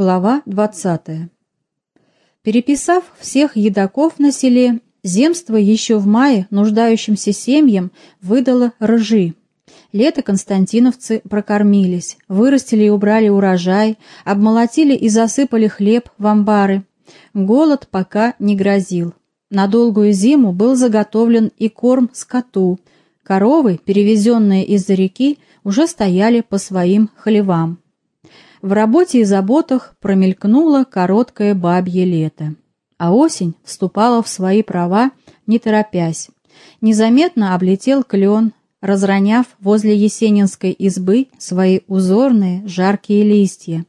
Глава 20. Переписав всех едоков на селе, земство еще в мае нуждающимся семьям выдало ржи. Лето константиновцы прокормились, вырастили и убрали урожай, обмолотили и засыпали хлеб в амбары. Голод пока не грозил. На долгую зиму был заготовлен и корм скоту. Коровы, перевезенные из-за реки, уже стояли по своим хлевам в работе и заботах промелькнуло короткое бабье лето, а осень вступала в свои права, не торопясь. Незаметно облетел клен, разроняв возле есенинской избы свои узорные жаркие листья.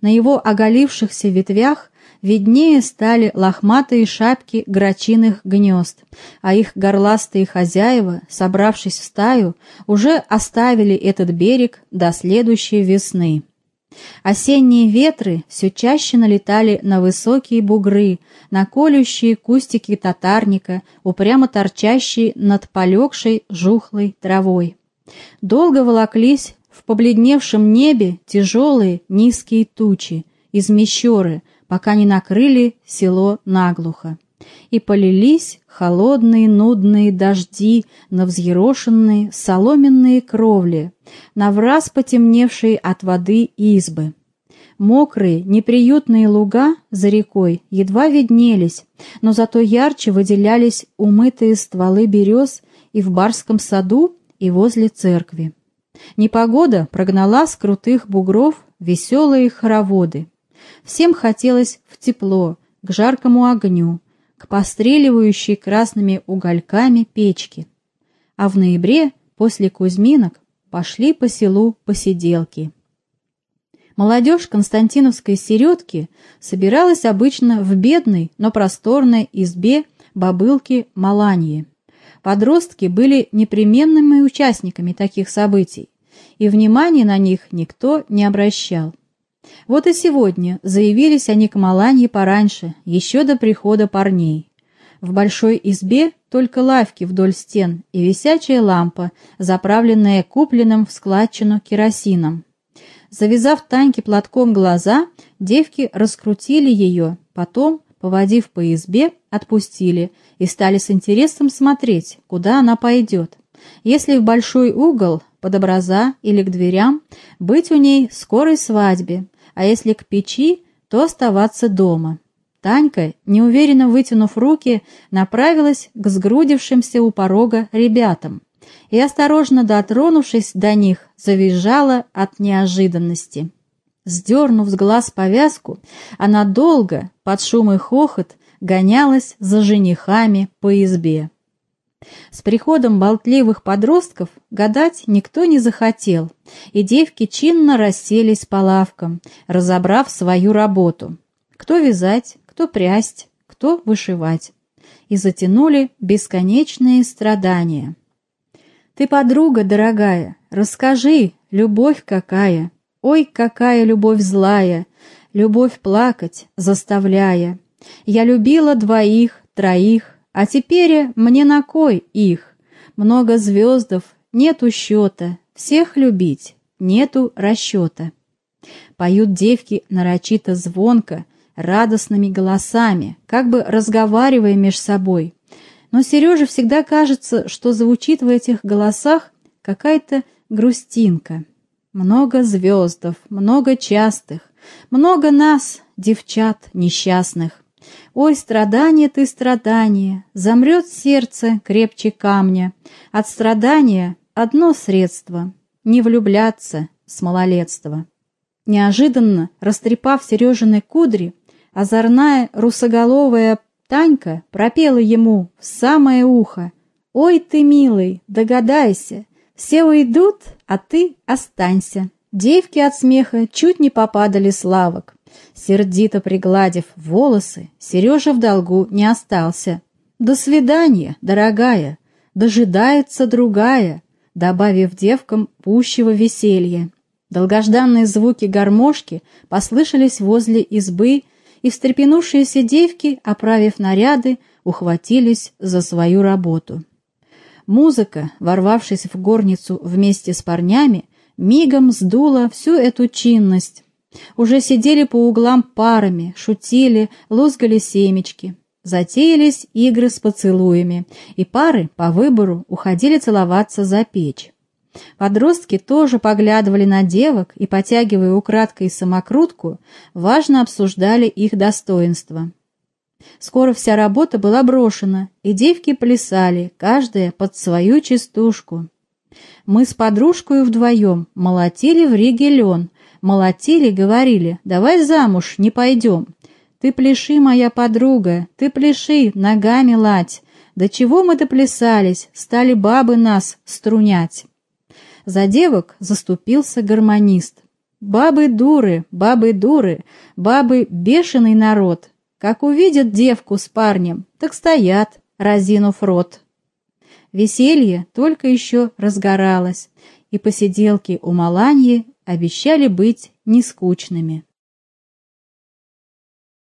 На его оголившихся ветвях виднее стали лохматые шапки грачиных гнезд, а их горластые хозяева, собравшись в стаю, уже оставили этот берег до следующей весны. Осенние ветры все чаще налетали на высокие бугры, на колющие кустики татарника, упрямо торчащие над полегшей жухлой травой. Долго волоклись в побледневшем небе тяжелые низкие тучи из мещеры, пока не накрыли село наглухо и полились холодные нудные дожди на взъерошенные соломенные кровли, на враз потемневшие от воды избы. Мокрые, неприютные луга за рекой едва виднелись, но зато ярче выделялись умытые стволы берез и в барском саду, и возле церкви. Непогода прогнала с крутых бугров веселые хороводы. Всем хотелось в тепло, к жаркому огню, к постреливающей красными угольками печке. А в ноябре, после Кузьминок, пошли по селу посиделки. Молодежь Константиновской середки собиралась обычно в бедной, но просторной избе бабылки Маланьи. Подростки были непременными участниками таких событий, и внимания на них никто не обращал. Вот и сегодня заявились они к Маланье пораньше, еще до прихода парней. В большой избе только лавки вдоль стен и висячая лампа, заправленная купленным в складчину керосином. Завязав Таньке платком глаза, девки раскрутили ее, потом, поводив по избе, отпустили и стали с интересом смотреть, куда она пойдет. Если в большой угол, под образа или к дверям, быть у ней скорой свадьбе, а если к печи, то оставаться дома. Танька, неуверенно вытянув руки, направилась к сгрудившимся у порога ребятам и, осторожно дотронувшись до них, завизжала от неожиданности. Сдернув с глаз повязку, она долго, под шум и хохот, гонялась за женихами по избе. С приходом болтливых подростков гадать никто не захотел, и девки чинно расселись по лавкам, разобрав свою работу. Кто вязать, кто прясть, кто вышивать. И затянули бесконечные страдания. «Ты, подруга дорогая, расскажи, любовь какая! Ой, какая любовь злая! Любовь плакать заставляя! Я любила двоих, троих, а теперь мне на кой их? Много звездов, нету счета, всех любить, нету расчета. Поют девки нарочито звонко, радостными голосами, как бы разговаривая меж собой. Но Сереже всегда кажется, что звучит в этих голосах какая-то грустинка. Много звездов, много частых, много нас, девчат несчастных. Ой, страдание ты, страдание, замрет сердце крепче камня. От страдания одно средство — не влюбляться с малолетства. Неожиданно, растрепав Сережины кудри, озорная русоголовая Танька пропела ему в самое ухо. «Ой ты, милый, догадайся, все уйдут, а ты останься». Девки от смеха чуть не попадали с лавок. Сердито пригладив волосы, Сережа в долгу не остался. «До свидания, дорогая, дожидается другая», добавив девкам пущего веселья. Долгожданные звуки гармошки послышались возле избы, и встрепенувшиеся девки, оправив наряды, ухватились за свою работу. Музыка, ворвавшись в горницу вместе с парнями, мигом сдула всю эту чинность, Уже сидели по углам парами, шутили, лузгали семечки. Затеялись игры с поцелуями, и пары по выбору уходили целоваться за печь. Подростки тоже поглядывали на девок и, потягивая украдкой самокрутку, важно обсуждали их достоинства. Скоро вся работа была брошена, и девки плясали, каждая под свою частушку. Мы с подружкой вдвоем молотили в Риге лен, молотили, говорили, давай замуж, не пойдем. Ты пляши, моя подруга, ты пляши, ногами лать. До чего мы доплясались, стали бабы нас струнять. За девок заступился гармонист. Бабы дуры, бабы дуры, бабы бешеный народ. Как увидят девку с парнем, так стоят, разинув рот. Веселье только еще разгоралось, и посиделки у Маланьи обещали быть нескучными.